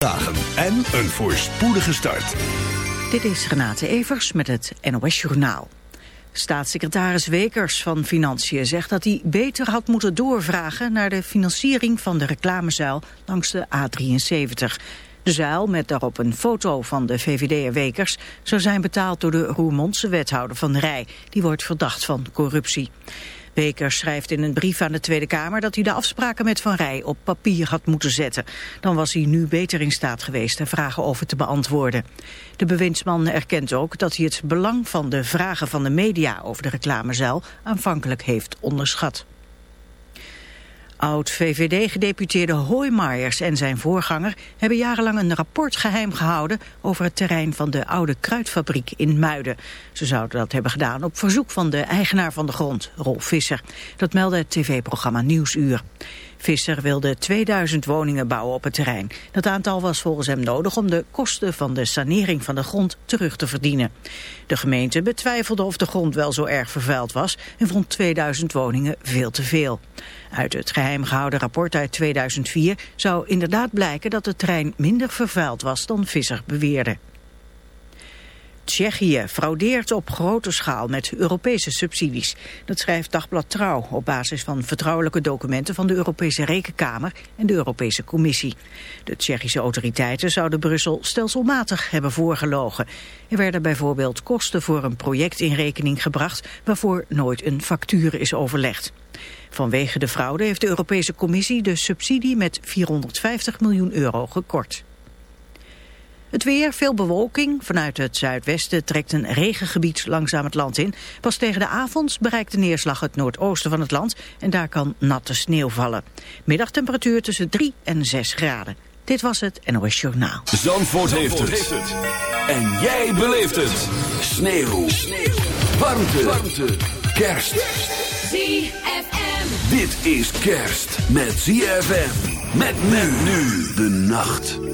Dagen en een voorspoedige start. Dit is Renate Evers met het NOS Journaal. Staatssecretaris Wekers van Financiën zegt dat hij beter had moeten doorvragen naar de financiering van de reclamezuil langs de A73. De zuil, met daarop een foto van de VVD'er Wekers, zou zijn betaald door de Roermondse wethouder van Rij. Die wordt verdacht van corruptie. Wekers schrijft in een brief aan de Tweede Kamer dat hij de afspraken met Van Rij op papier had moeten zetten. Dan was hij nu beter in staat geweest er vragen over te beantwoorden. De bewindsman erkent ook dat hij het belang van de vragen van de media over de reclamezuil aanvankelijk heeft onderschat. Oud-VVD-gedeputeerde Hoijmaiers en zijn voorganger hebben jarenlang een rapport geheim gehouden over het terrein van de oude kruidfabriek in Muiden. Ze zouden dat hebben gedaan op verzoek van de eigenaar van de grond, Rolf Visser. Dat meldde het tv-programma Nieuwsuur. Visser wilde 2000 woningen bouwen op het terrein. Dat aantal was volgens hem nodig om de kosten van de sanering van de grond terug te verdienen. De gemeente betwijfelde of de grond wel zo erg vervuild was en vond 2000 woningen veel te veel. Uit het geheim gehouden rapport uit 2004 zou inderdaad blijken dat het terrein minder vervuild was dan Visser beweerde. Tsjechië fraudeert op grote schaal met Europese subsidies. Dat schrijft Dagblad Trouw op basis van vertrouwelijke documenten van de Europese Rekenkamer en de Europese Commissie. De Tsjechische autoriteiten zouden Brussel stelselmatig hebben voorgelogen. Er werden bijvoorbeeld kosten voor een project in rekening gebracht waarvoor nooit een factuur is overlegd. Vanwege de fraude heeft de Europese Commissie de subsidie met 450 miljoen euro gekort. Het weer, veel bewolking. Vanuit het zuidwesten trekt een regengebied langzaam het land in. Pas tegen de avond bereikt de neerslag het noordoosten van het land en daar kan natte sneeuw vallen. Middagtemperatuur tussen 3 en 6 graden. Dit was het NOS Journaal. Zandvoort, heeft, het. En jij beleeft het. Sneeuw. sneeuw. Warmte. Warmte. Kerst. ZFM. Dit is kerst met ZFM. Met men nu de nacht.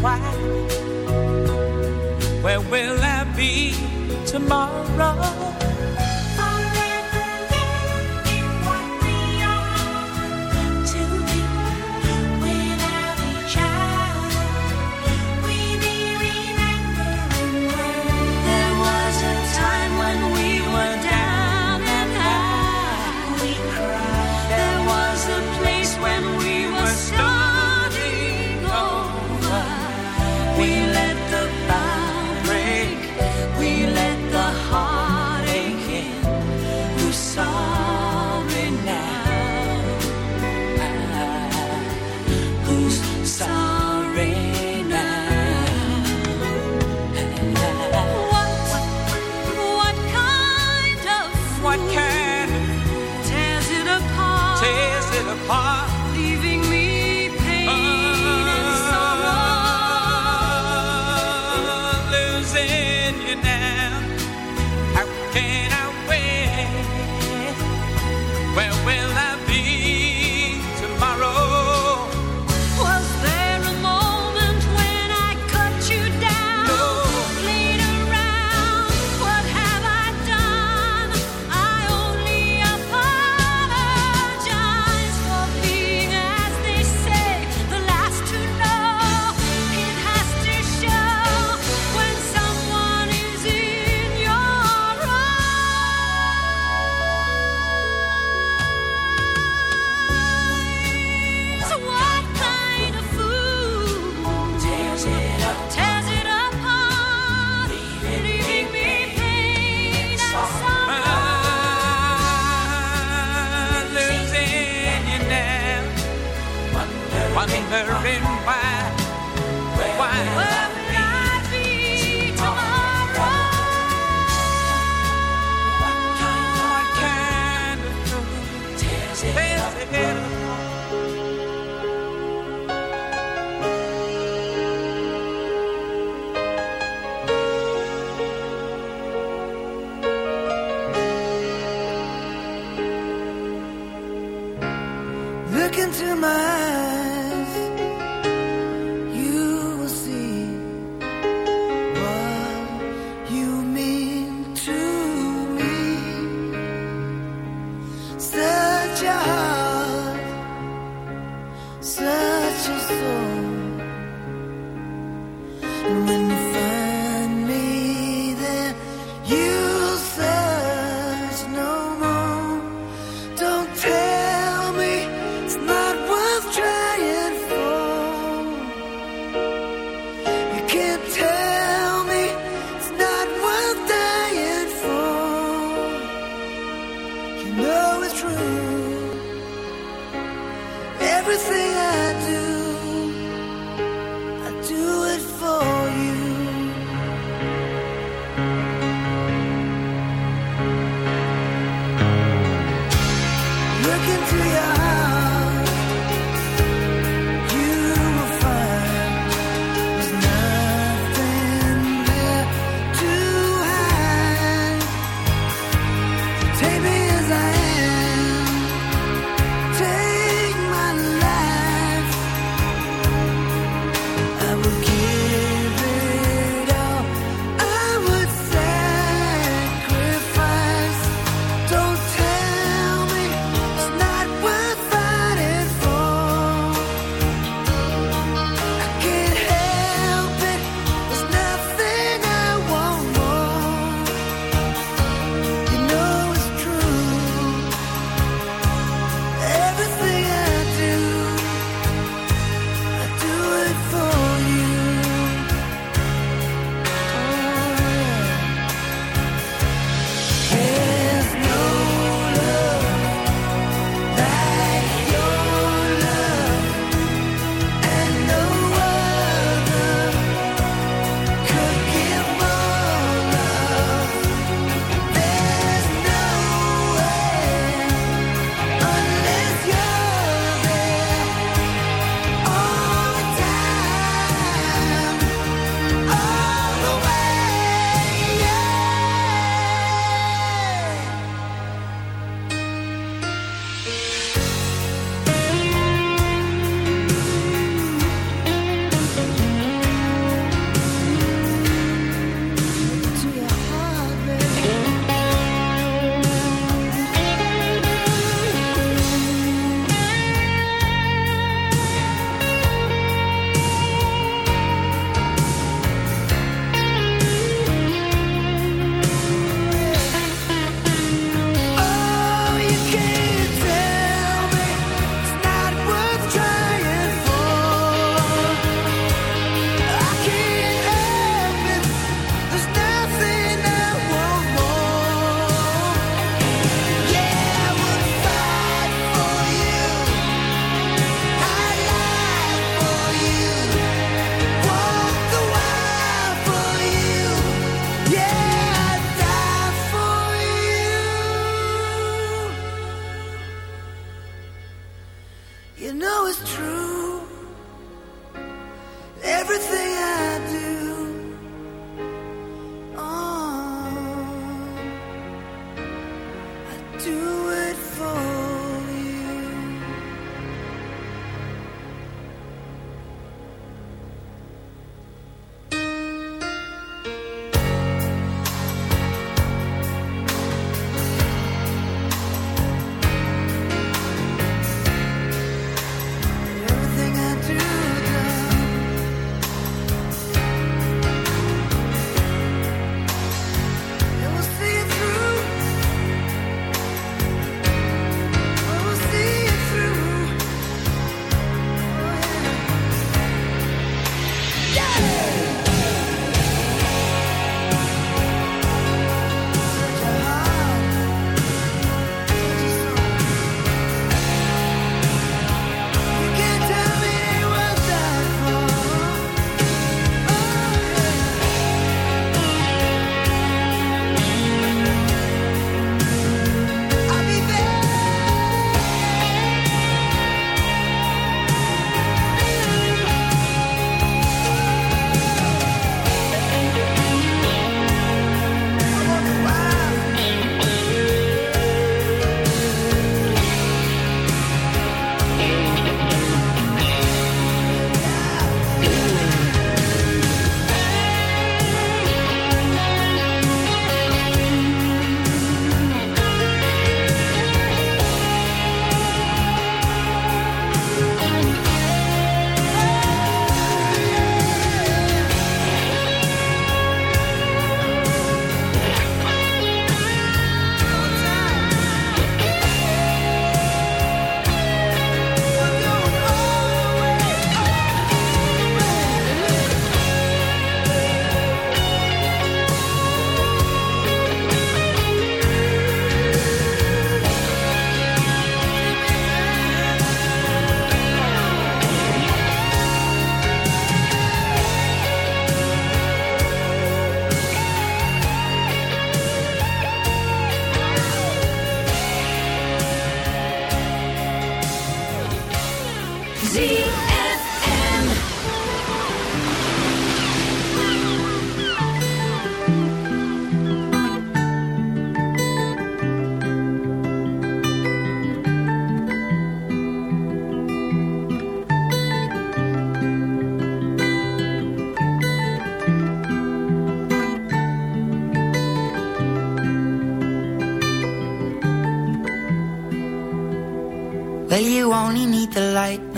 Why. Where will I be tomorrow? Why, why. Where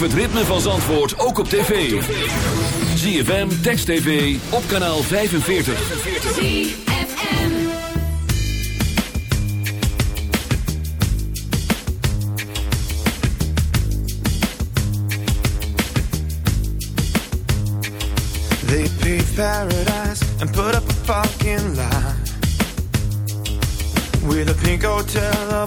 Beleef het ritme van Zandvoort ook op tv. ZFM, Text TV, op kanaal 45. ZFM. They paved paradise and put up a fucking lie. With a pink hotel,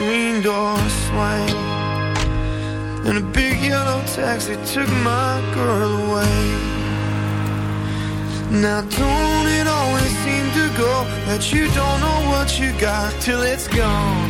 screen door swing. And a big yellow taxi took my girl away. Now don't it always seem to go that you don't know what you got till it's gone.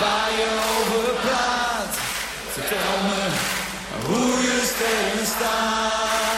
waar je over praat. Vertel me hoe je steen staat.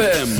ZFM.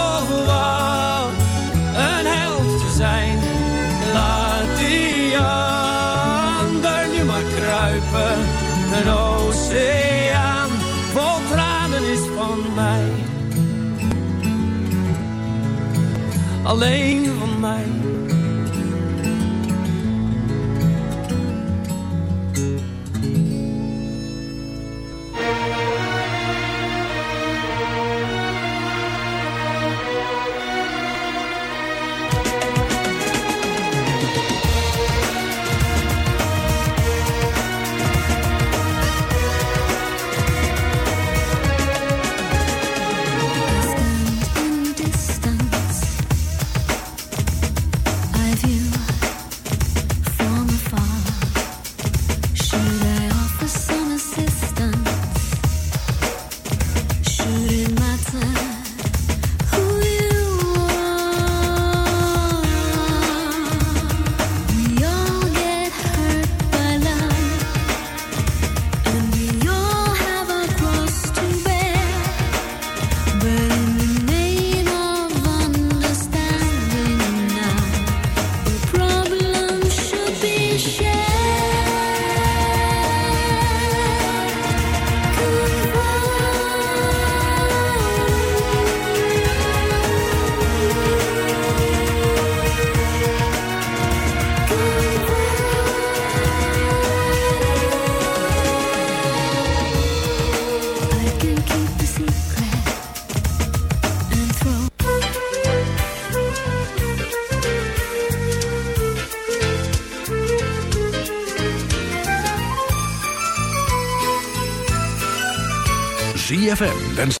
Alleen